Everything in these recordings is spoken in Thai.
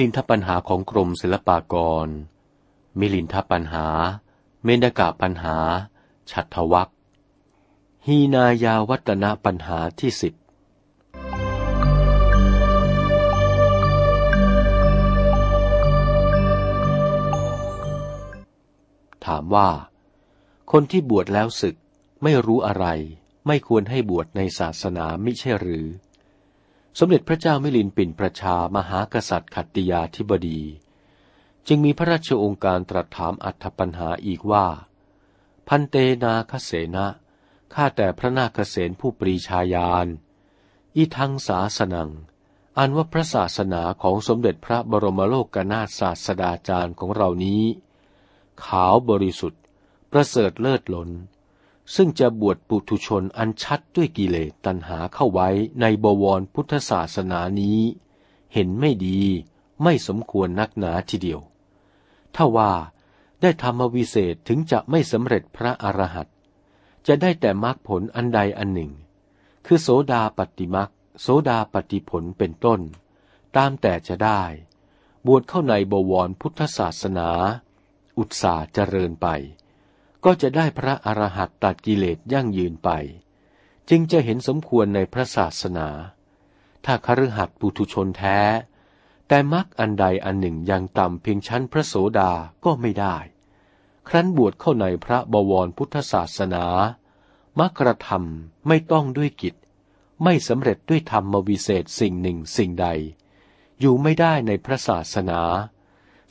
ลินทปัญหาของกรมศิลปากร มิลินทปัญหา เมนกะปัญหา ฉัตทวักฮีนายาวัตนะปัญหาที่สิบถามว่า คนที่บวชแล้วศึกไม่รู้อะไร ไม่ควรให้บวชในศาสนามิใช่หรือ สมเด็จพระเจ้ามิลินปินประชามหากษัตริย์ขัตติยาธิบดี จึงมีพระราชองค์การตรัสถามอัธปัญหาอีกว่า พันเตนาคเสนะข้าแต่พระนาคเษนผู้ปรีชาญาณอีทังศาสนัง อันว่าพระศาสนาของสมเด็จพระบรมโลกกนาถศาสดาจารย์ของเรานี้ ขาวบริสุทธิ์ ประเสริฐเลิศลน ซึ่งจะบวชปุถุชนอันชัดด้วยกิเลสตัณหาเข้าไว้ในบวรพุทธศาสนานี้ เห็นไม่ดีไม่สมควรนักหนาทีเดียว ถ้าว่าได้ธรรมวิเศษถึงจะไม่สำเร็จพระอรหันต์จะได้แต่มรรคผลอันใดอันหนึ่ง คือโสดาปฏิมรรคโสดาปฏิผลเป็นต้น ตามแต่จะได้ บวชเข้าในบวรพุทธศาสนา อุตสาเจริญไป ก็จะได้พระอรหัตตัดกิเลสยั่งยืนไป จึงจะเห็นสมควรในพระศาสนา ถ้าคฤหัสถ์ปุถุชนแท้ แต่มรรคอันใดอันหนึ่งยังต่ำเพียงชั้นพระโสดาก็ไม่ได้ ครั้นบวชเข้าในพระบวรพุทธศาสนามักกระทำไม่ต้องด้วยกิจ ไม่สำเร็จด้วยธรรมวิเศษสิ่งหนึ่งสิ่งใด อยู่ไม่ได้ในพระศาสนา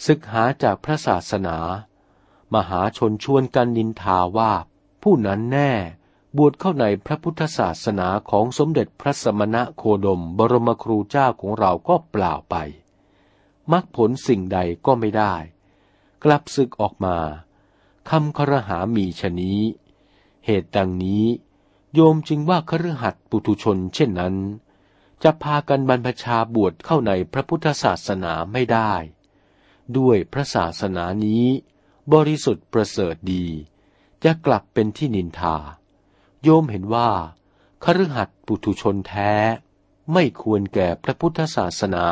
ศึกหาจากพระศาสนา มหาชนชวนกันนินทาว่า ผู้นั้นแน่ บวชเข้าในพระพุทธศาสนาของสมเด็จพระสมณะโคดมบรมครูเจ้าของเราก็เปล่าไปมักผลสิ่งใดก็ไม่ได้ กลับศึกออกมาคำครหามีชนี้ เหตุดังนี้ โยมจึงว่าคฤหัสถ์ปุถุชนเช่นนั้น จะพากันบรรพชาบวชเข้าในพระพุทธศาสนาไม่ได้ ด้วยพระศาสนานี้ บริสุทธิ์ประเสริฐดี จะกลับเป็นที่นินทา โยมเห็นว่าคฤหัสถ์ปุถุชนแท้ ไม่ควรแก่พระพุทธศาสนา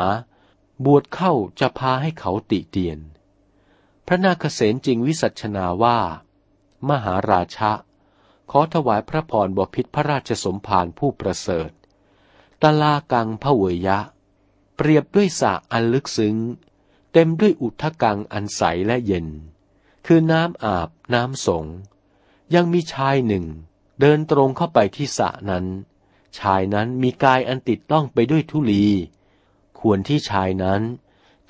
บวชเข้าจะพาให้เขาติเตียน พระนาคเษนจริงวิสัชนาว่า มหาราชะ ขอถวายพระพรบพิษพระราชสมภารผู้ประเสริฐตลากังพระเวยะ เปรียบด้วยสระอันลึกซึ้ง เต็มด้วยอุทกังอันใสและเย็น คือน้ำอาบน้ำสง ยังมีชายหนึ่ง เดินตรงเข้าไปที่สระนั้น ชายนั้นมีกายอันติดต้องไปด้วยทุลี ควรที่ชายนั้น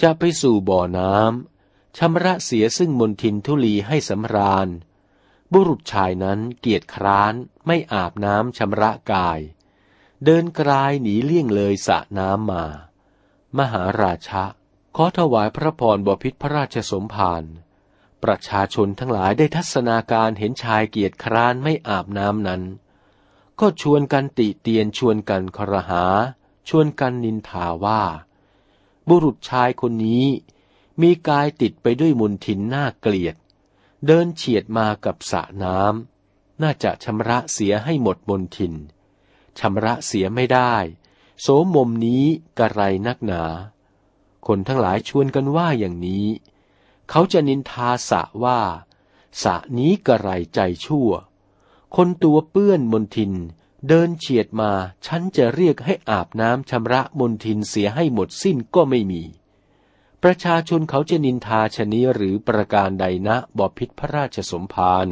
จะไปสู่บ่อน้ำชำระเสียซึ่งมนทินทุลีให้สำราญ บุรุษชายนั้นเกียจคร้านไม่อาบน้ำชำระกาย เดินกลายหนีเลี่ยงเลยสระน้ำมา มหาราชะขอถวายพระพรบพิษพระราชสมภาร ประชาชนทั้งหลายได้ทัศนาการเห็นชายเกียจคร้านไม่อาบน้ำนั้น ก็ชวนกันติเตียนชวนกันครหา ชวนกันนินทาว่า บุรุษชายคนนี้มีกายติดไปด้วยมุนทินน่าเกลียด เดินเฉียดมากับสระน้ำน่าจะชำระเสียให้หมดมนทินชำระเสียไม่ได้ โสมมนี้กระไรนักหนา คนทั้งหลายชวนกันว่าอย่างนี้ เขาจะนินทาสะว่าสะนี้กระไรใจชั่ว คนตัวเปื้อนมนทิน เดินเฉียดมา ฉันจะเรียกให้อาบน้ำชำระมนทินเสียให้หมดสิ้นก็ไม่มี ประชาชนเขาจะนินทาชนี้หรือประการใดนะบอพิษพระราชสมภาร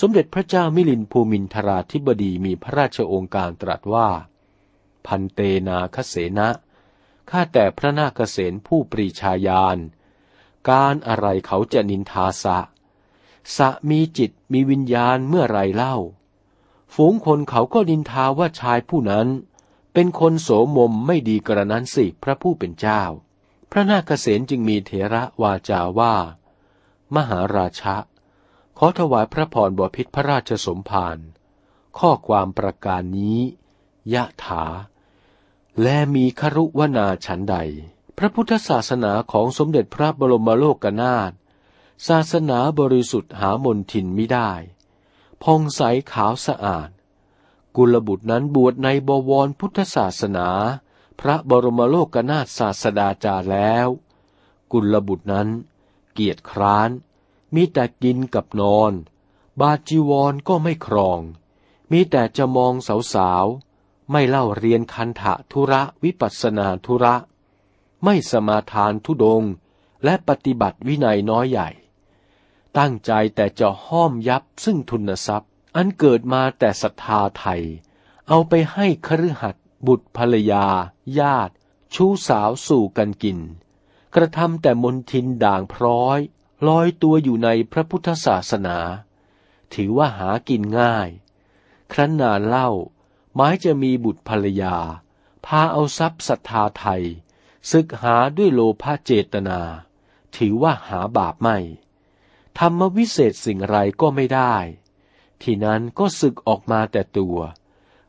สมเด็จพระเจ้ามิลินภูมินทราธิบดีมีพระราชโองการตรัสว่า พันเตนาคเสนะข้าแต่พระนาคเสนผู้ปรีชาญาณ การอะไรเขาจะนินทาสะ สะมีจิตมีวิญญาณเมื่อไรเล่า ฝูงคนเขาก็นินทาว่าชายผู้นั้น เป็นคนโสมมไม่ดีกระนั้นสิพระผู้เป็นเจ้า พระนาคเษนจึงมีเถระวาจาว่า มหาราชะ ขอถวายพระพรบพิษพระราชสมภารข้อความประการนี้ ยะถา และมีครุวนาฉันใด พระพุทธศาสนาของสมเด็จพระบรมโลกนาถศาสนาบริสุทธิ์หามนทินไม่ได้พองใสขาวสะอาด กุลบุตรนั้นบวชในบวรพุทธศาสนา พระบรมโลกนาถศาสดาจารย์แล้ว กุลบุตรนั้น เกียรติคร้าน มีแต่กินกับนอน บาจีวรก็ไม่ครอง มีแต่จะมองสาวๆ ไม่เล่าเรียนคันถะธุระวิปัสสนาธุระ ไม่สมาทานทุดง และปฏิบัติวินัยน้อยใหญ่ ตั้งใจแต่จะห้อมยับซึ่งทุนทรัพย์ อันเกิดมาแต่ศรัทธาไทย เอาไปให้คฤหัสถ์บุตรภรรยา ญาติ ชู้สาวสู่กันกิน กระทำแต่มนทินด่างพร้อย ลอยตัวอยู่ในพระพุทธศาสนา ถือว่าหากินง่าย ครั้นนานเล่าหมายจะมีบุตรภรรยา พาเอาทรัพย์ศรัทธาไทย ศึกหาด้วยโลภะเจตนา ถือว่าหาบาปไม่ ธรรมวิเศษสิ่งไรก็ไม่ได้ ที่นั้นก็ศึกออกมาแต่ตัว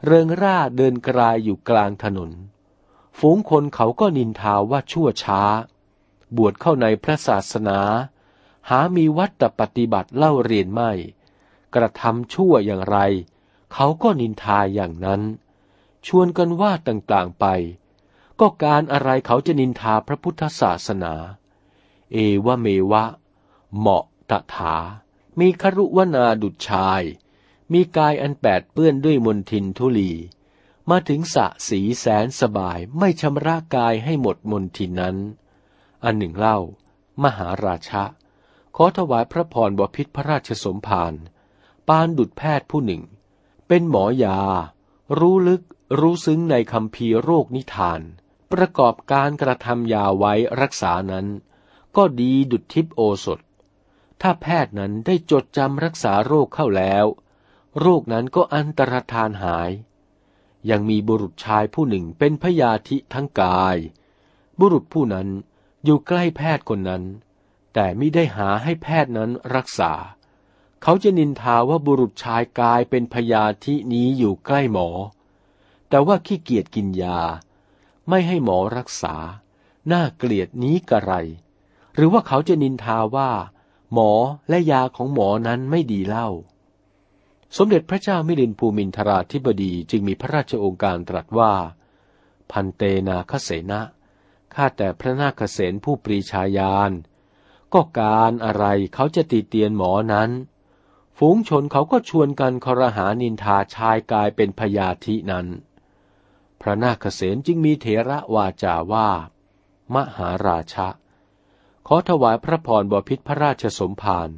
เริงร่าเดินกลายอยู่กลางถนน ฝูงคนเขาก็นินทาว่าชั่วช้า บวชเข้าในพระศาสนา หามีวัตปฏิบัติเล่าเรียนไม่ กระทำชั่วอย่างไร เขาก็นินทาอย่างนั้น ชวนกันว่าต่างๆไป ก็การอะไรเขาจะนินทาพระพุทธศาสนา เอวเมวะ เหมาะตถา มีครุวนาดุจชาย มีกายอันแปดเปื้อนด้วยมนทินทุลี มาถึงสะสีแสนสบายไม่ชำระกายให้หมดมนทินนั้น อันหนึ่งเล่า มหาราชะ ขอถวายพระพรบพิษพระราชสมภาร ปานดุดแพทย์ผู้หนึ่ง เป็นหมอยา รู้ลึกรู้ซึ้งในคำพีโรคนิทาน ประกอบการกระทำยาไว้รักษานั้น ก็ดีดุดทิพโอสถ ถ้าแพทย์นั้นได้จดจำรักษาโรคเข้าแล้ว โรคนั้นก็อันตรธานหาย ยังมีบุรุษชายผู้หนึ่งเป็นพยาธิทั้งกาย บุรุษผู้นั้นอยู่ใกล้แพทย์คนนั้น แต่ไม่ได้หาให้แพทย์นั้นรักษา เขาจะนินทาว่าบุรุษชายกายเป็นพยาธินี้อยู่ใกล้หมอ แต่ว่าขี้เกียจกินยา ไม่ให้หมอรักษา น่าเกลียดนี้กระไร หรือว่าเขาจะนินทาว่า หมอและยาของหมอนั้นไม่ดีเล่า สมเด็จพระเจ้ามิลินภูมินทราธิบดีจึงมีพระราชโอการตรัสว่า พันเตนาคเสนะข้าแต่พระนาคเสนผู้ปรีชาญาณก็การอะไรเขาจะตีเตียนหมอนั้น ฝูงชนเขาก็ชวนกันครหานินทาชายกายเป็นพยาธินั้น ระนาคเสนจึงมีเถระวาจาว่า มหาราชะ ขอถวายพระพรบพิษพระราชสมภาร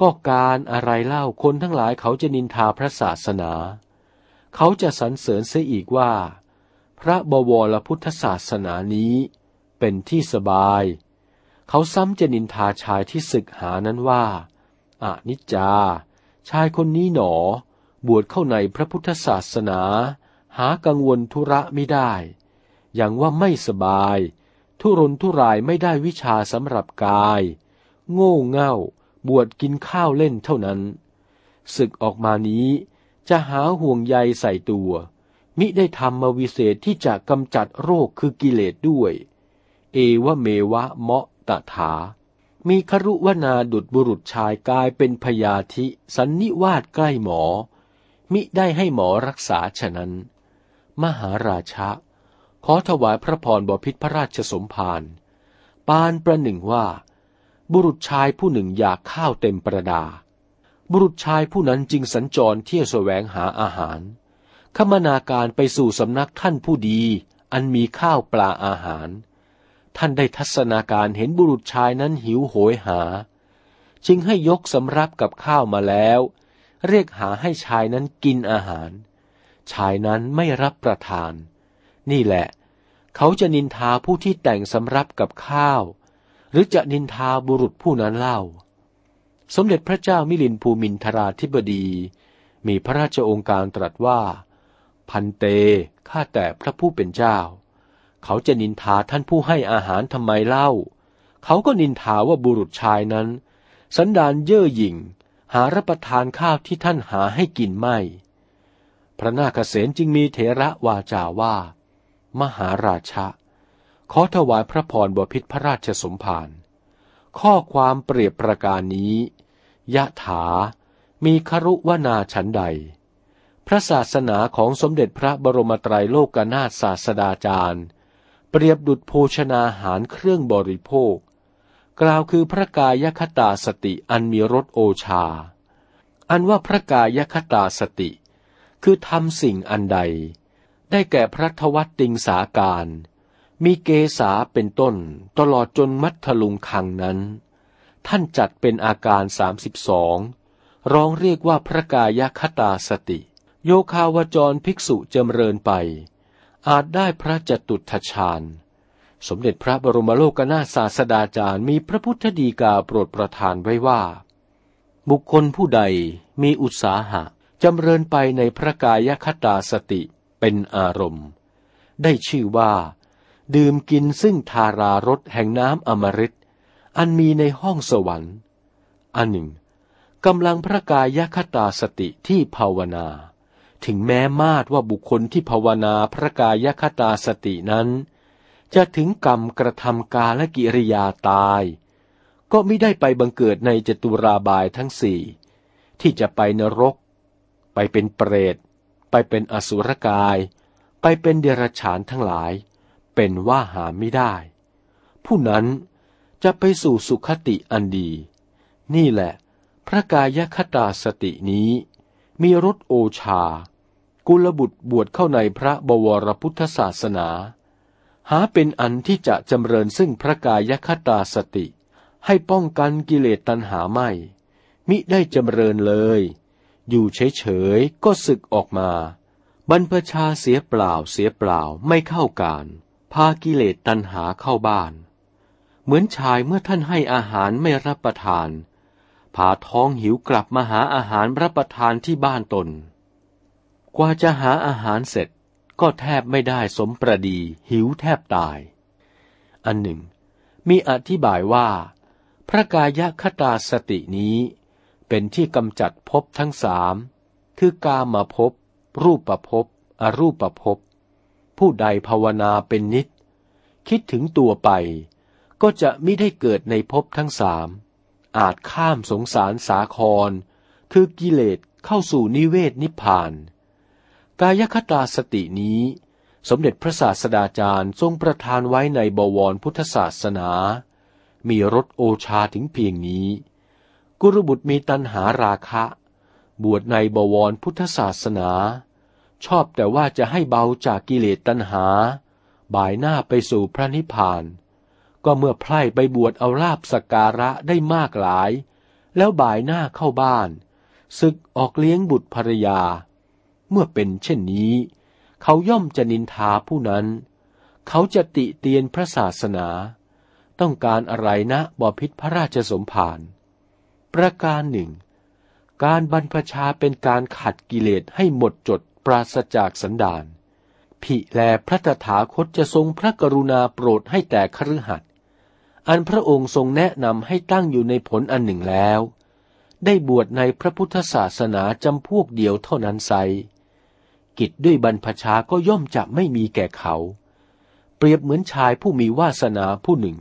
ก็การอะไรเล่าคนทั้งหลายเขาจะนินทาพระศาสนา เขาจะสรรเสริญเสียอีกว่า พระบวรพุทธศาสนานี้เป็นที่สบาย เขาซ้ำจะนินทาชายที่ศึกหานั้นว่าอานิจจา ชายคนนี้หนอ บวชเข้าในพระพุทธศาสนา หากังวลธุระไม่ได้ อย่างว่าไม่สบาย ทุรนทุรายไม่ได้วิชาสำหรับกาย โง่เง่า บวชกินข้าวเล่นเท่านั้น ศึกออกมานี้จะหาห่วงใยใส่ตัว มิได้ทำมาวิเศษที่จะกำจัดโรคคือกิเลสด้วย เอวเมวะเมาะตถา มีครุวนาดุดบุรุษชายกายเป็นพยาธิสันนิวาสใกล้หมอมิได้ให้หมอรักษาฉะนั้น มหาราชะ ขอถวายพระพรบพิษพระราชสมภารปานประหนึ่งว่า บุรุษชายผู้หนึ่งอยากข้าวเต็มประดา บุรุษชายผู้นั้นจึงสัญจรเที่ยวแสวงหาอาหาร คมนาการไปสู่สำนักท่านผู้ดี อันมีข้าวปลาอาหาร ท่านได้ทัศนาการเห็นบุรุษชายนั้นหิวโหยหา จึงให้ยกสำรับกับข้าวมาแล้ว เรียกหาให้ชายนั้นกินอาหาร ชายนั้นไม่รับประทาน นี่แหละ เขาจะนินทาผู้ที่แต่งสำรับกับข้าว หรือจะนินทาบุรุษผู้นั้นเล่า สมเด็จพระเจ้ามิลินภูมินทราธิบดี มีพระราชองค์การตรัสว่า พันเต ข้าแต่พระผู้เป็นเจ้า เขาจะนินทาท่านผู้ให้อาหารทำไมเล่า เขาก็นินทาว่าบุรุษชายนั้น สันดานเย่อหยิ่งหารับประทานข้าวที่ท่านหาให้กินไม่ พระนาคเษนจึงมีเถระวาจาว่า มหาราชะ ขอถวายพระพรบพิษพระราชสมภาร ข้อความเปรียบประการนี้ยะถา มีครุวนาฉันใดพพระศาสนาของสมเด็จพระบรมไตรโลกนาถศาสดาจารย์ เปรียบดุจโภชนาหารเครื่องบริโภค กล่าวคือพระกายคตาสติอันมีรสโอชา อันว่าพระกายคตาสติ คือทำสิ่งอันใด ได้แก่พระทวัตติงสาการ มีเกษาเป็นต้นตลอดจนมัทลุงคังนั้น ท่านจัดเป็นอาการสามสิบสองร้องเรียกว่าพระกายคตาสติ โยคาวจรภิกษุจำเริญไป อาจได้พระจตุทชาญ สมเด็จพระบรมโลกนาศาสดาจารย์มีพระพุทธดีกาโปรดประทานไว้ว่า บุคคลผู้ใดมีอุตสาหะ จำเริญไปในพระกายคตาสติเป็นอารมณ์ ได้ชื่อว่า ดื่มกินซึ่งทารารสแห่งน้ำอมฤตอันมีในห้องสวรรค์อันหนึ่งกำลังพระกายคตาสติที่ภาวนา ถึงแม้มาดว่าบุคคลที่ภาวนาพระกายคตาสตินั้น จะถึงกรรมกระทำกาและกิริยาตาย ก็ไม่ได้ไปบังเกิดในจตุราบายทั้งสี่ที่จะไปนรก ไปเป็นเปรต ไปเป็นอสุรกาย ไปเป็นเดรัจฉานทั้งหลาย เป็นว่าหาไม่ได้ ผู้นั้นจะไปสู่สุขติอันดี นี่แหละ พระกายคตาสตินี้ มีรสโอชา กุลบุตรบวชเข้าในพระบวรพุทธศาสนา หาเป็นอันที่จะจำเริญซึ่งพระกายคตาสติ ให้ป้องกันกิเลสตัณหาไม่ มิได้จำเริญเลย อยู่เฉยๆ ก็สึกออกมา บรรพชาเสียเปล่าเสียเปล่าไม่เข้าการ พากิเลสตัณหาเข้าบ้าน เหมือนชายเมื่อท่านให้อาหารไม่รับประทาน พาท้องหิวกลับมาหาอาหารรับประทานที่บ้านตน กว่าจะหาอาหารเสร็จก็แทบไม่ได้สมประดีหิวแทบตาย อันหนึ่ง มีอธิบายว่า พระกายคตาสตินี้ เป็นที่กำจัดภพทั้งสามคือกามาภพรูปประภพอรูปประภพผู้ใดภาวนาเป็นนิด คิดถึงตัวไป ก็จะไม่ได้เกิดในภพทั้งสามอาจข้ามสงสารสาคร คือกิเลสเข้าสู่นิเวศนิพพาน กายคตาสตินี้ สมเด็จพระศาสดาจารย์ทรงประทานไว้ในบวรพุทธศาสนา มีรสโอชาถึงเพียงนี้ กุรุบุตรมีตัณหาราคะ บวชในบวรพุทธศาสนา ชอบแต่ว่าจะให้เบาจากกิเลสตัณหา บ่ายหน้าไปสู่พระนิพพาน ก็เมื่อไพร่ไปบวชเอาลาบสการะได้มากหลาย แล้วบ่ายหน้าเข้าบ้าน ศึกออกเลี้ยงบุตรภรรยา เมื่อเป็นเช่นนี้ เขาย่อมจะนินทาผู้นั้น เขาจะติเตียนพระศาสนา ต้องการอะไรนะบอพิษพระราชสมภาร ประการหนึ่ง การบรรพชาเป็นการขัดกิเลสให้หมดจดปราศจากสันดานผิแลพระตถาคตจะทรงพระกรุณาโปรดให้แต่คฤหัสอันพระองค์ทรงแนะนำให้ตั้งอยู่ในผลอันหนึ่งแล้ว ได้บวชในพระพุทธศาสนาจำพวกเดียวเท่านั้นไซกิจด้วยบรรพชาก็ย่อมจะไม่มีแก่เขา เปรียบเหมือนชายผู้มีวาสนาผู้หนึ่ง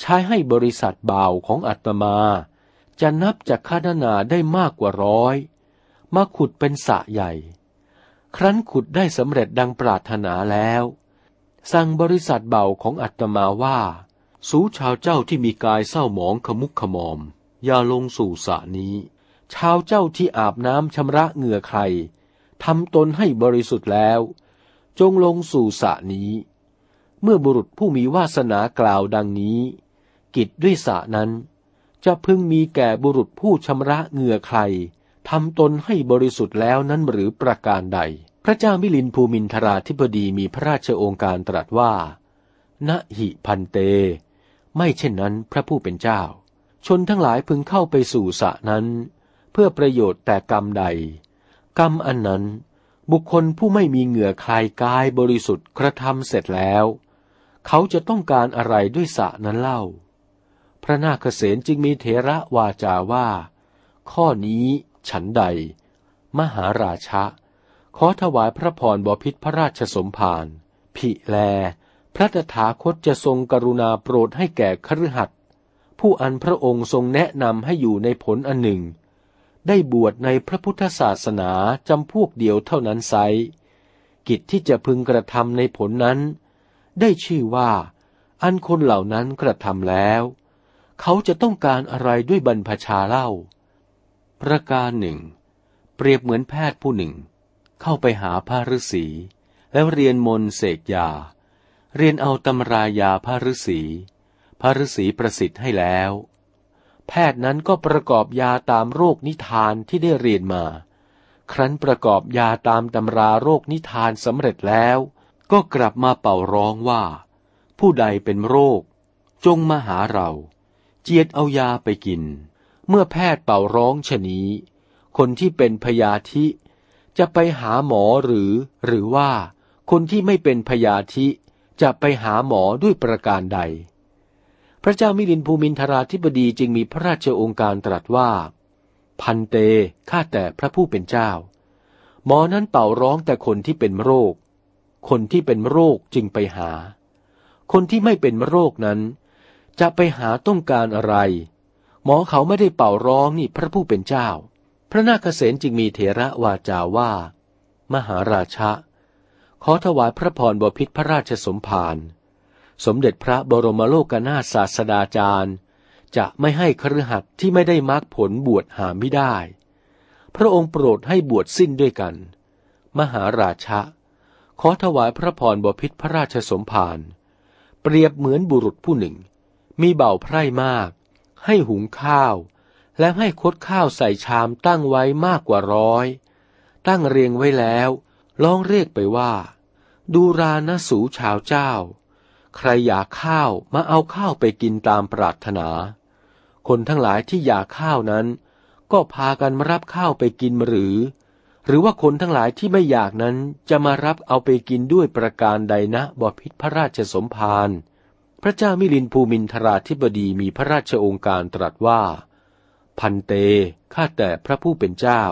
ใช้ให้บริษัทบ่าวของอัตมา จะนับจากคานาได้มากกว่าร้อย มาขุดเป็นสะใหญ่ ครั้นขุดได้สำเร็จดังปรารถนาแล้ว สั่งบริษัทเบาของอัตมาว่า สูชาวเจ้าที่มีกายเศร้าหมองขมุกขมอม อย่าลงสู่สระนี้ ชาวเจ้าที่อาบน้ำชำระเหงื่อใครทำตนให้บริสุทธิ์แล้ว จงลงสู่สระนี้ เมื่อบุรุษผู้มีวาสนากล่าวดังนี้ กิจด้วยสระนั้น จะพึงมีแก่บุรุษผู้ชำระเหงื่อใครทำตนให้บริสุทธิ์แล้วนั้นหรือประการใด พระเจ้ามิลินภูมินทราธิบดีมีพระราชโองการตรัสว่าณหิพันเต ไม่เช่นนั้นพระผู้เป็นเจ้า ชนทั้งหลายพึงเข้าไปสู่สะนั้น เพื่อประโยชน์แต่กรรมใด กรรมอันนั้น บุคคลผู้ไม่มีเหงื่อคลายกายบริสุทธิ์กระทำเสร็จแล้ว เขาจะต้องการอะไรด้วยสะนั้นเล่า พระนาคเษนจึงมีเถระวาจาว่า ข้อนี้ฉันใด มหาราชะ ขอถวายพระพรบพิษพระราชสมภารผิแล พระตถาคตจะทรงกรุณาโปรดให้แก่คฤหัสถ์ผู้อันพระองค์ทรงแนะนำให้อยู่ในผลอันหนึ่ง ได้บวชในพระพุทธศาสนาจำพวกเดียวเท่านั้นไซกิจที่จะพึงกระทำในผลนั้น ได้ชื่อว่า อันคนเหล่านั้นกระทำแล้ว เขาจะต้องการอะไรด้วยบรรพชาเล่า ประการหนึ่ง เปรียบเหมือนแพทย์ผู้หนึ่ง เข้าไปหาพระฤาษี แล้วเรียนมนต์เสกยา เรียนเอาตำรายาพระฤาษีพระฤาษีประสิทธิ์ให้แล้ว แพทย์นั้นก็ประกอบยาตามโรคนิทานที่ได้เรียนมา ครั้นประกอบยาตามตำราโรคนิทานสำเร็จแล้ว ก็กลับมาเป่าร้องว่า ผู้ใดเป็นโรค จงมาหาเรา เจียดเอายาไปกิน เมื่อแพทย์เป่าร้องชนี้ คนที่เป็นพยาธิ จะไปหาหมอหรือ หรือว่า คนที่ไม่เป็นพยาธิ จะไปหาหมอด้วยประการใด พระเจ้ามิลินภูมินทราธิบดีจึงมีพระราชองค์การตรัสว่า พันเตข้าแต่พระผู้เป็นเจ้า หมอนั้นเป่าร้องแต่คนที่เป็นโรค คนที่เป็นโรคจึงไปหา คนที่ไม่เป็นโรคนั้น จะไปหาต้องการอะไร หมอเขาไม่ได้เป่าร้องนี่พระผู้เป็นเจ้า พระนาคเษนจึงมีเถระวาจาว่า มหาราชะ ขอถวายพระพรบพิษพระราชสมภารสมเด็จพระบรมโลกนาถศาสดาจารย์ จะไม่ให้ครหัสที่ไม่ได้มรรคผลบวชหาไม่ได้ พระองค์โปรดให้บวชสิ้นด้วยกัน มหาราชะ ขอถวายพระพรบพิษพระราชสมภารเปรียบเหมือนบุรุษผู้หนึ่ง มีเบ่าไพร่มาก ให้หุงข้าว และให้คดข้าวใส่ชามตั้งไว้มากกว่าร้อย ตั้งเรียงไว้แล้วร้องเรียกไปว่า ดูรานสูชาวเจ้า ใครอยากข้าวมาเอาข้าวไปกินตามปรารถนา คนทั้งหลายที่อยากข้าวนั้น ก็พากันมารับข้าวไปกินหรือ หรือว่าคนทั้งหลายที่ไม่อยากนั้นจะมารับเอาไปกินด้วยประการใดนะบพิษพระราชสมภาร พระเจ้ามิลินภูมินทราธิบดีมีพระราชองค์การตรัสว่า พันเต ข้าแต่พระผู้เป็นเจ้า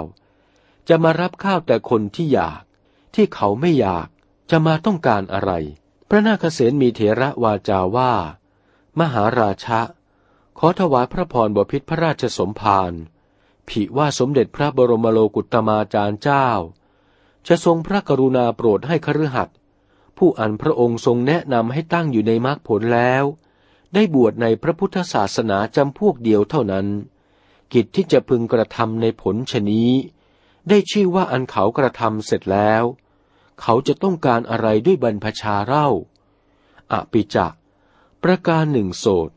จะมารับข้าวแต่คนที่อยาก ที่เขาไม่อยาก จะมาต้องการอะไร พระนาคเษนมีเถระวาจาว่า มหาราชะ ขอถวายพระพรบพิษพระราชสมภารผิว่าสมเด็จพระบรมโลกุตมาจารย์เจ้า จะทรงพระกรุณาโปรดให้คฤหัสถ์ ผู้อันพระองค์ทรงแนะนำให้ตั้งอยู่ในมรรคผลแล้ว ได้บวชในพระพุทธศาสนาจำพวกเดียวเท่านั้น กิจที่จะพึงกระทำในผลชนี้ ได้ชื่อว่าอันเขากระทำเสร็จแล้ว เขาจะต้องการอะไรด้วยบรรพชาเล่าอปิจักประการหนึ่งโสด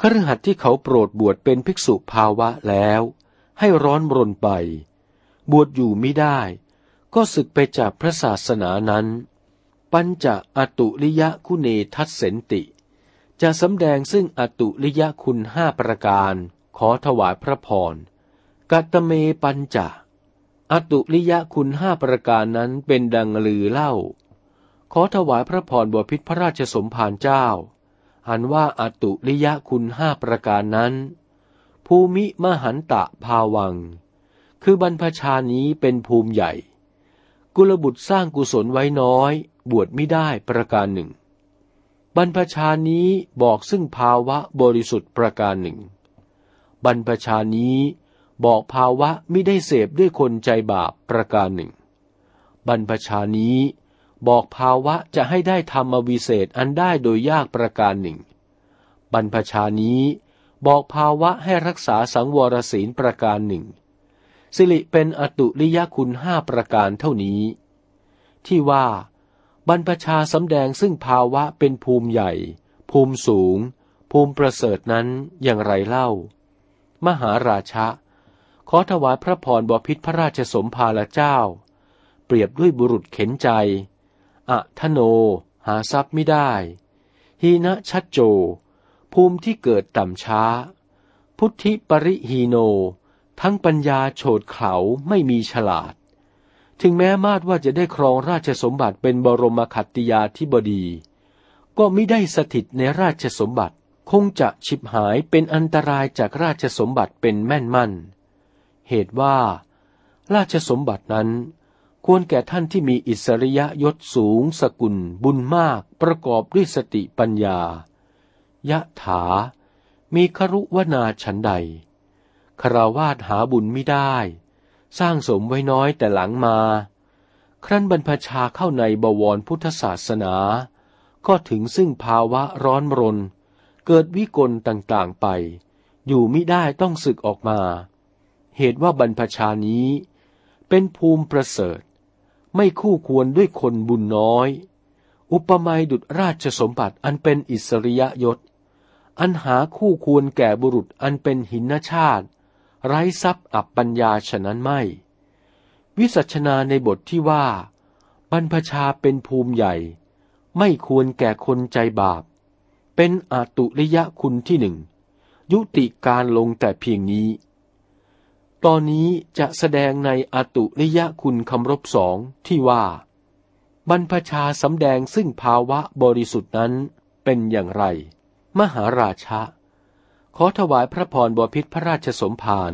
คฤหัสที่เขาโปรดบวชเป็นภิกษุภาวะแล้ว ให้ร้อนรนไป บวชอยู่ไม่ได้ ก็ศึกไปจากพระศาสนานั้น ปัญจะอตุลิยะคุเนทัศเสนติ จะสำแดงซึ่งอตุลิยะคุณห้าประการ ขอถวายพระพรกัตเมปัญจะอตุลิยะคุณห้าประการนั้นเป็นดังลือเล่า ขอถวายพระพรบพิษพระราชสมภารเจ้า อันว่าอตุลิยะคุณห้าประการนั้น ภูมิมหันตะภาวัง คือบรรพชานี้เป็นภูมิใหญ่ กุลบุตรสร้างกุศลไว้น้อย บวชไม่ได้ประการหนึ่ง บรรพชานี้บอกซึ่งภาวะบริสุทธิ์ประการหนึ่ง บรรพชานี้บอกภาวะไม่ได้เสพด้วยคนใจบาปประการหนึ่ง บรรพชานี้บอกภาวะจะให้ได้ธรรมวิเศษอันได้โดยยากประการหนึ่ง บรรพชานี้บอกภาวะให้รักษาสังวรศีลประการหนึ่ง สิริเป็นอตุลิยคุณห้าประการเท่านี้ ที่ว่า บรรพชาสำแดงซึ่งภาวะเป็นภูมิใหญ่ ภูมิสูง ภูมิประเสริฐนั้นอย่างไรเล่า มหาราชะ ขอถวายพระพรบพิษพระราชสมภารเจ้า เปรียบด้วยบุรุษเข็นใจ อะทโน หาทรัพย์ไม่ได้ฮีนะชัดโจ ภูมิที่เกิดต่ำช้า พุทธิปริฮีโน ทั้งปัญญาโฉดเขาไม่มีฉลาด ถึงแม้มาดว่าจะได้ครองราชสมบัติเป็นบรมขัตติยาธิบดี ก็ไม่ได้สถิตในราชสมบัติ คงจะฉิบหายเป็นอันตรายจากราชสมบัติเป็นแม่นมั่น เหตุว่า ราชสมบัตินั้น ควรแก่ท่านที่มีอิสริยยศสูงสกุล บุญมากประกอบด้วยสติปัญญายะถา มีครุวนาฉันใดคราวาสหาบุญไม่ได้ สร้างสมไว้น้อยแต่หลังมา ครั้นบรรพชาเข้าในบวรพุทธศาสนา ก็ถึงซึ่งภาวะร้อนรน เกิดวิกลต่างๆไป อยู่ไมิได้ต้องศึกออกมา เหตุว่าบรรพชานี้ เป็นภูมิประเสริฐ ไม่คู่ควรด้วยคนบุญน้อย อุปมาดุจราชสมบัติอันเป็นอิสริยยศ อันหาคู่ควรแก่บุรุษอันเป็นหินชาติ ไร้ทรัพย์อับปัญญาฉะนั้นไม่ วิสัชนาในบทที่ว่า บรรพชาเป็นภูมิใหญ่ ไม่ควรแก่คนใจบาป เป็นอาตุริยะคุณที่หนึ่ง ยุติการลงแต่เพียงนี้ ตอนนี้จะแสดงในอาตุริยะคุณคำรบสองที่ว่า บรรพชาสำแดงซึ่งภาวะบริสุทธิ์นั้นเป็นอย่างไร มหาราชะ ขอถวายพระพรบพิษพระราชสมภาร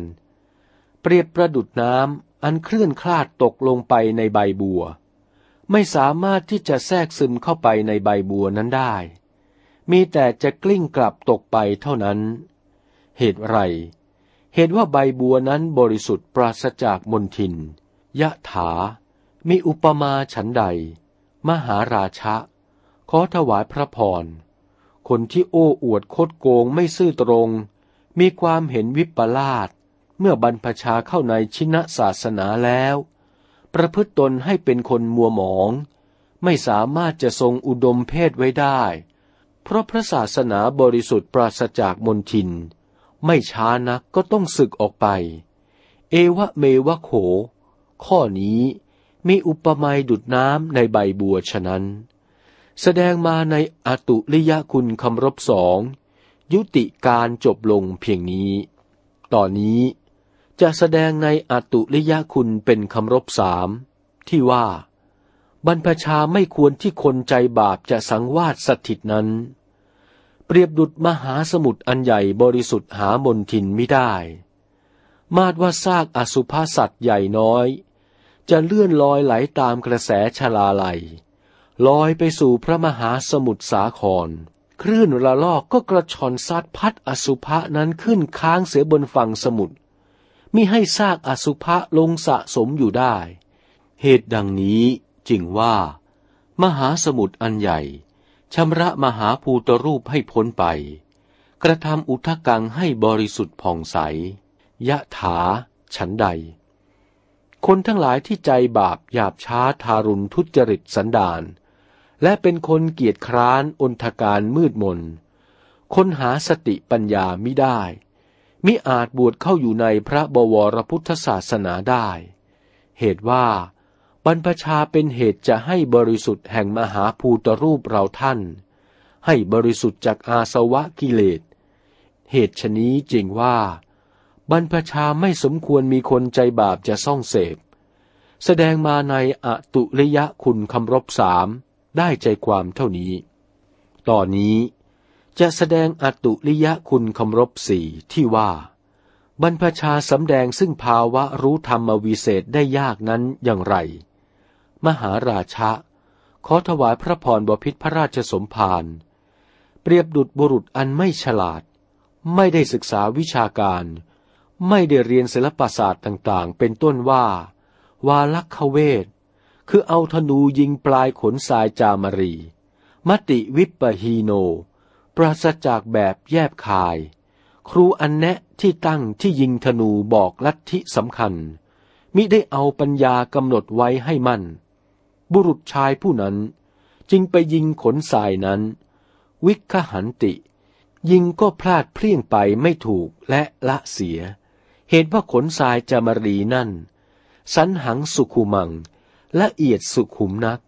เปรียบประดุดน้ำอันเคลื่อนคลาดตกลงไปในใบบัว ไม่สามารถที่จะแทรกซึมเข้าไปในใบบัวนั้นได้ มีแต่จะกลิ้งกลับตกไปเท่านั้น เหตุไร เหตุว่าใบบัวนั้นบริสุทธิ์ปราศจากมนทิน ยะถา มีอุปมาฉันใด มหาราชะ ขอถวายพระพร คนที่โอ้อวดคดโกงไม่ซื่อตรง มีความเห็นวิปลาสเมื่อบรรพชาเข้าในชินศาสนาแล้ว ประพฤติตนให้เป็นคนมัวหมอง ไม่สามารถจะทรงอุดมเพศไว้ได้ เพราะพระศาสนาบริสุทธิ์ปราศจากมนทิน ไม่ช้านักก็ต้องศึกออกไป เอวะเมวะโข ข้อนี้มีอุปมาดุดน้ำในใบบัวฉะนั้น แสดงมาในอตุลิยคุณคำรบสองยุติการจบลงเพียงนี้ตอนนี้จะแสดงในอตุลิยคุณเป็นคำรบสามที่ว่า บรรพชาไม่ควรที่คนใจบาปจะสังวาสสถิตนั้น เปรียบดุดมหาสมุทรอันใหญ่บริสุทธิ์หามนทินไม่ได้ มาดว่าซากอสุภาสัตว์ใหญ่น้อย จะเลื่อนลอยไหลตามกระแสชลาไหล ลอยไปสู่พระมหาสมุทรสาคร คลื่นระลอกก็กระชอนซัดพัดอสุภะนั้นขึ้นค้างเสียบนฝั่งสมุทรมิให้ซากอสุภะลงสะสมอยู่ได้ เหตุดังนี้จึงว่า มหาสมุทรอันใหญ่ชำระมหาภูตรูปให้พ้นไป กระทำอุทกังให้บริสุทธิ์ผ่องใส ยะถา ฉันใด คนทั้งหลายที่ใจบาปหยาบช้าทารุณทุจริตสันดาน และเป็นคนเกียจคร้านอนทการมืดมน คนหาสติปัญญาม่ได้ มิอาจบวชเข้าอยู่ในพระบวรพุทธศาสนาได้ เหตุว่า บรรพชาเป็นเหตุจะให้บริสุทธิ์แห่งมหาภูตรูปเราท่าน ให้บริสุทธิ์จากอาสวะกิเลส เหตุชนี้จริงว่า บรรพชาไม่สมควรมีคนใจบาปจะซ่องเสพ แสดงมาในอตุริยะคุณคำรบสาม ได้ใจความเท่านี้ตอนนี้จะแสดงอตุริยะคุณคำรบสี่ที่ว่า บรรพชาสำแดงซึ่งภาวะรู้ธรรมวิเศษได้ยากนั้นอย่างไร มหาราชะ ขอถวายพระพรบพิษพระราชสมภารเปรียบดุจบุรุษอันไม่ฉลาด ไม่ได้ศึกษาวิชาการ ไม่ได้เรียนศิลปศาสตร์ต่างๆ เป็นต้นว่า วาลักขเวท คือเอาธนูยิงปลายขนทรายจามรี มติวิปปฮีโน ปราศจากแบบแยบคาย ครูอันแนะที่ตั้งที่ยิงธนูบอกลัทธิสำคัญ มิได้เอาปัญญากำหนดไว้ให้มั่น บุรุษชายผู้นั้นจึงไปยิงขนทรายนั้น วิคหันติ ยิงก็พลาดเพลี่ยงไปไม่ถูกและละเสีย เหตุว่าขนทรายจามรีนั่น สันหังสุขุมัง ละเอียดสุขุมนัก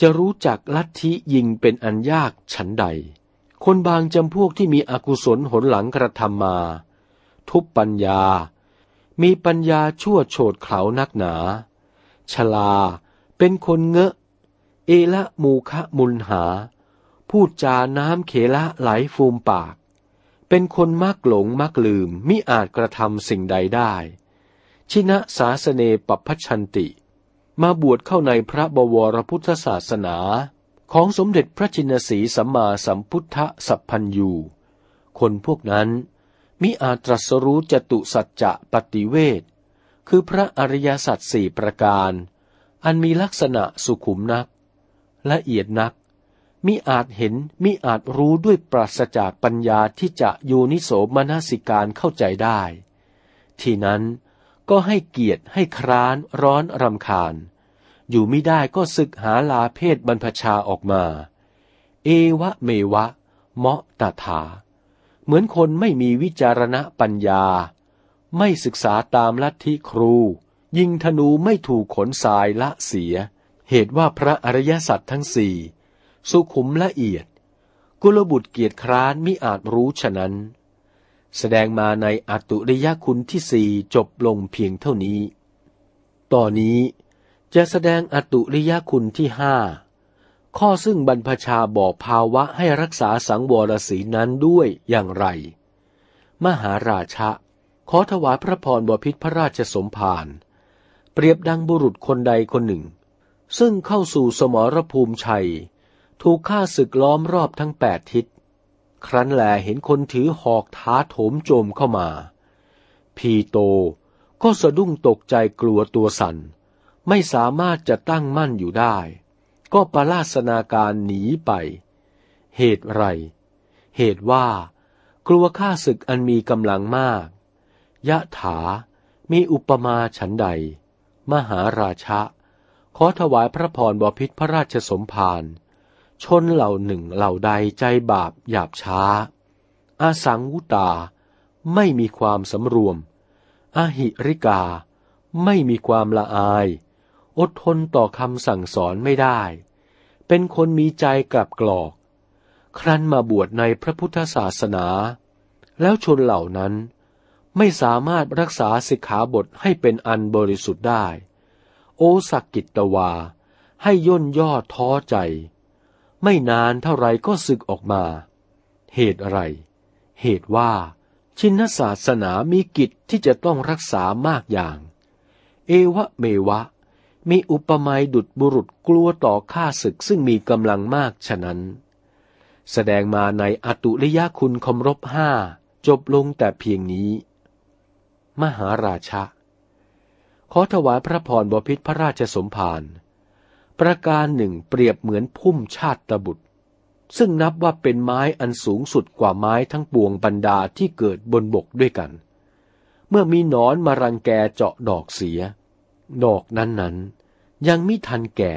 จะรู้จักลัทธิยิงเป็นอันยากฉันใด คนบางจำพวกที่มีอกุศลหนหลังกระทำมา ทุบปัญญา มีปัญญาชั่วโฉดเขานักหนา ชลาเป็นคนเงอะ เอละมูคะมุลหา พูดจาน้ำเขละไหลฟูมปาก เป็นคนมักหลงมักลืมมิอาจกระทำสิ่งใดได้ ชินะสาสเนปพชันติ มาบวชเข้าในพระบวรพุทธศาสนา ของสมเด็จพระจินสีสัมมาสัมพุทธสัพพันยูคนพวกนั้นมิอาจตรัสรู้จตุสัจจะปฏิเวทคือพระอริยสัจสี่ประการ อันมีลักษณะสุขุมนัก ละเอียดนัก มิอาจเห็นมิอาจรู้ด้วยปราศจากปัญญาที่จะโยนิโสมนสิการเข้าใจได้ ที่นั้น ก็ให้เกียรติให้คร้านร้อนรำคาญ อยู่ไม่ได้ก็ศึกหาลาเพศบรรพชาออกมา เอวะเมวะ เมาะตถา เหมือนคนไม่มีวิจารณปัญญา ไม่ศึกษาตามลัทธิครู ยิงธนูไม่ถูกขนสายละเสีย เหตุว่าพระอริยสัจทั้งสี่ สุขุมละเอียด กุลบุตรเกียรติคร้านมิอาจรู้ฉะนั้น แสดงมาในอตุริยคุณที่สี่จบลงเพียงเท่านี้ ต่อนนี้จะแสดงอตุริยคุณที่ห้าข้อซึ่งบรรพชาบอกภาวะให้รักษาสังวรศีนั้นด้วยอย่างไร มหาราชะ ขอถวายพระพรบพิษพระราชสมภารเปรียบดังบุรุษคนใดคนหนึ่ง ซึ่งเข้าสู่สมรภูมิชัย ถูกฆ่าศึกล้อมรอบทั้งแปดทิศ ครั้นแลเห็นคนถือหอกท้าโถมโจมเข้ามา พีโตก็สะดุ้งตกใจกลัวตัวสัน่น ไม่สามารถจะตั้งมั่นอยู่ได้ ก็ประลาสนาการหนีไป เหตุไร เหตุว่ากลัวข้าศึกอันมีกำลังมาก ยะถา มีอุปมาฉันใด มหาราชะ ขอถวายพระพรบพิษพระราชสมภาร ชนเหล่าหนึ่งเหล่าใดใจบาปหยาบช้า อาสังวุตา ไม่มีความสำรวมอาหิริกา ไม่มีความละอาย อดทนต่อคำสั่งสอนไม่ได้ เป็นคนมีใจกลับกรอก ครั้นมาบวชในพระพุทธศาสนา แล้วชนเหล่านั้นไม่สามารถรักษาสิกขาบทให้เป็นอันบริสุทธิ์ได้ โอสักกิตวา ให้ย่นย่อท้อใจ ไม่นานเท่าไรก็สึกออกมา เหตุอะไร เหตุว่า ชินศาสนามีกิจที่จะต้องรักษามากอย่าง เอวะเมวะ มีอุปมาดุดบุรุษกลัวต่อข้าศึกซึ่งมีกำลังมากฉะนั้น แสดงมาในอตุริยคุณคมรบห้าจบลงแต่เพียงนี้ มหาราชะขอถวายพระพรบพิษพระราชสมภาร ประการหนึ่งเปรียบเหมือนพุ่มชาติตบุตร ซึ่งนับว่าเป็นไม้อันสูงสุดกว่าไม้ทั้งปวงบรรดาที่เกิดบนบกด้วยกัน เมื่อมีนอนมารังแกเจาะดอกเสีย ดอกนั้นๆ ยังมิทันแก่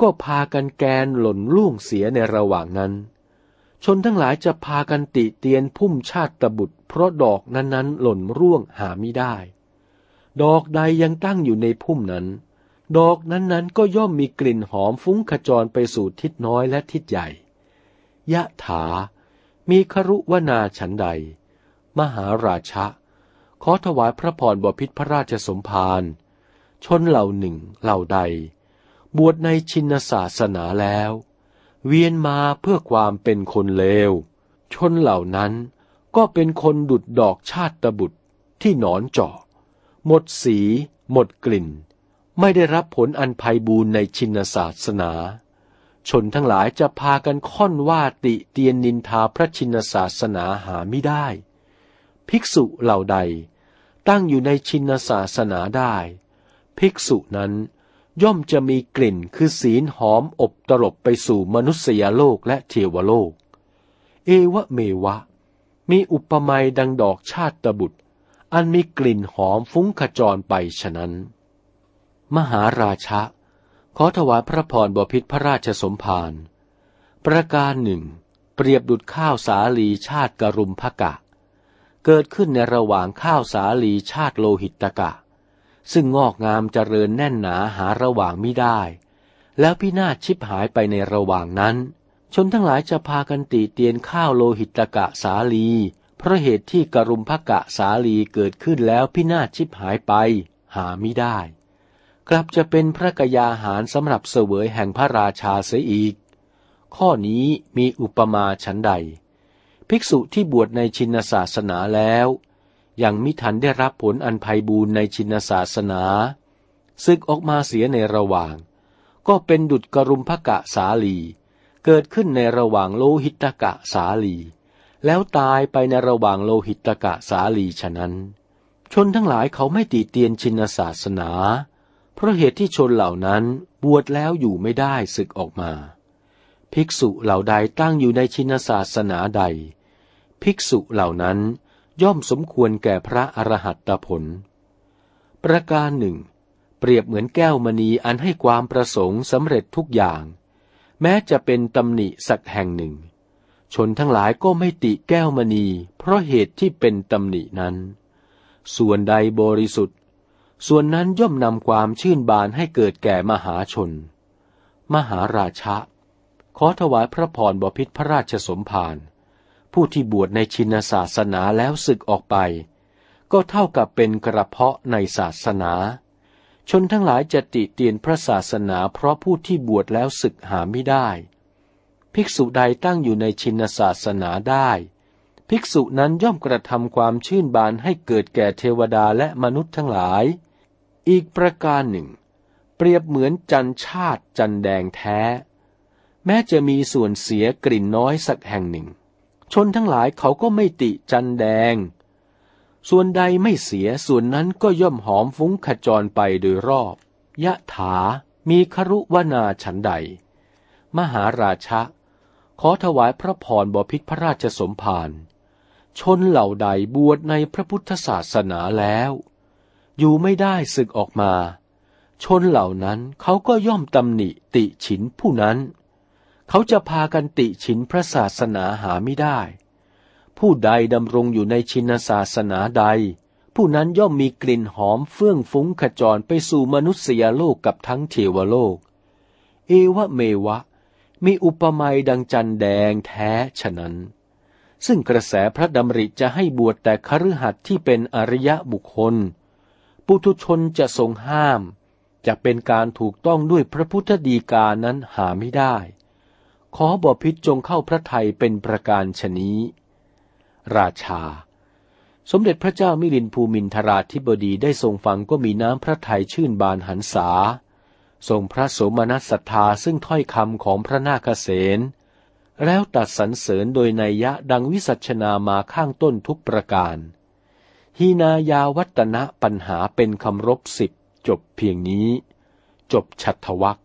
ก็พากันแกนหล่นล่วงเสียในระหว่างนั้น ชนทั้งหลายจะพากันติเตียนพุ่มชาติตบุตร เพราะดอกนั้นๆ หล่นร่วงหาไม่ได้ ดอกใดยังตั้งอยู่ในพุ่มนั้น ดอกนั้นๆ ก็ย่อมมีกลิ่นหอมฟุ้งขจรไปสู่ทิศน้อยและทิศใหญ่ ยะถา มีครุวนาฉันใด มหาราชะ ขอถวายพระพรบพิษพระราชสมภาร ชนเหล่าหนึ่งเหล่าใด บวชในชินศาสนาแล้ว เวียนมาเพื่อความเป็นคนเลว ชนเหล่านั้นก็เป็นคนดุดดอกชาติตบุตรที่หนอนเจาะ หมดสี หมดกลิ่น ไม่ได้รับผลอันภัยบูนในชินศาสนา ชนทั้งหลายจะพากันค่อนว่าติเตียนนินทาพระชินศาสนาหาไม่ได้ ภิกษุเหล่าใด ตั้งอยู่ในชินศาสนาได้ ภิกษุนั้นย่อมจะมีกลิ่นคือศีลหอมอบตลบไปสู่มนุษยโลกและเทวโลก เอวะเมวะ มีอุปมาดังดอกชาติตบุตร อันมีกลิ่นหอมฟุ้งขจรไปฉะนั้น มหาราชะ ขอถวายพระพรบพิษพระราชสมภาร ประการหนึ่ง เปรียบดุดข้าวสาลีชาติกรุมพกะ เกิดขึ้นในระหว่างข้าวสาลีชาติโลหิตตกะ ซึ่งงอกงามเจริญแน่นหนาหาระหว่างไม่ได้ แล้วพินาศชิบหายไปในระหว่างนั้น ชนทั้งหลายจะพากันตีเตียนข้าวโลหิตกะสาลีเพราะเหตุที่กรุมพกะสาลีเกิดขึ้นแล้วพินาศชิบหายไป หาไม่ได้ กลับจะเป็นพระกยาหารสำหรับเสวยแห่งพระราชาเสียอีก ข้อนี้มีอุปมาฉันใด ภิกษุที่บวชในชินศาสนาแล้ว ยังมิทันได้รับผลอันภัยบูรในชินศาสนาซึกออกมาเสียในระหว่าง ก็เป็นดุจกรุมพกะสาลี เกิดขึ้นในระหว่างโลหิตกะสาลี แล้วตายไปในระหว่างโลหิตกะสาลีฉะนั้น ชนทั้งหลายเขาไม่ตีเตียนชินศาสนา เพราะเหตุที่ชนเหล่านั้นบวชแล้วอยู่ไม่ได้ศึกออกมา ภิกษุเหล่าใดตั้งอยู่ในชินศาสนาใด ภิกษุเหล่านั้นย่อมสมควรแก่พระอรหัตตผล ประการหนึ่ง เปรียบเหมือนแก้วมณีอันให้ความประสงค์สำเร็จทุกอย่าง แม้จะเป็นตำหนิสักแห่งหนึ่ง ชนทั้งหลายก็ไม่ติแก้วมณี เพราะเหตุที่เป็นตำหนินั้น ส่วนใดบริสุทธิ์ ส่วนนั้นย่อมนำความชื่นบานให้เกิดแก่มหาชน มหาราชะ ขอถวายพระพรบพิษพระราชสมภารผู้ที่บวชในชินศาสนาแล้วศึกออกไป ก็เท่ากับเป็นกระเพาะในศาสนา ชนทั้งหลายจะติเตียนพระศาสนาเพราะผู้ที่บวชแล้วศึกหาไม่ได้ ภิกษุใดตั้งอยู่ในชินศาสนาได้ ภิกษุนั้นย่อมกระทำความชื่นบานให้เกิดแก่เทวดาและมนุษย์ทั้งหลาย อีกประการหนึ่ง เปรียบเหมือนจันชาติจันแดงแท้ แม้จะมีส่วนเสียกลิ่นน้อยสักแห่งหนึ่ง ชนทั้งหลายเขาก็ไม่ติจันแดง ส่วนใดไม่เสียส่วนนั้นก็ย่อมหอมฟุ้งขจรไปโดยรอบ ยะถามีครุวนาฉันใด มหาราชะ ขอถวายพระพรบพิษพระราชสมภารชนเหล่าใดบวชในพระพุทธศาสนาแล้ว อยู่ไม่ได้ศึกออกมา ชนเหล่านั้นเขาก็ย่อมตำหนิติฉินผู้นั้น เขาจะพากันติฉินพระศาสนาหาไม่ได้ ผู้ใดดำรงอยู่ในชินศาสนาใด ผู้นั้นย่อมมีกลิ่นหอมเฟื่องฟุ้งขจรไปสู่มนุษยโลกกับทั้งเทวโลก เอวะเมวะ มีอุปมาดังจันแดงแท้ฉะนั้นซึ่งกระแสพระดำริจะให้บวชแต่คฤหัสถ์ที่เป็นอริยะบุคคล ปุถุชนจะทรงห้าม จะเป็นการถูกต้องด้วยพระพุทธดีกานั้นหาไม่ได้ ขอบอพิษจงเข้าพระไทยเป็นประการชนี้ ราชา สมเด็จพระเจ้ามิลินภูมินทราธิบดีได้ทรงฟังก็มีน้ำพระทัยชื่นบานหันษาทรงพระสมนัสศรัทธาซึ่งถ้อยคำของพระนาคเษนแล้วตัดสรรเสริญโดยนัยยะดังวิสัชนามาข้างต้นทุกประการ ฮีนายาวัตนะปัญหาเป็นคำรบสิบจบเพียงนี้ จบชัตวัก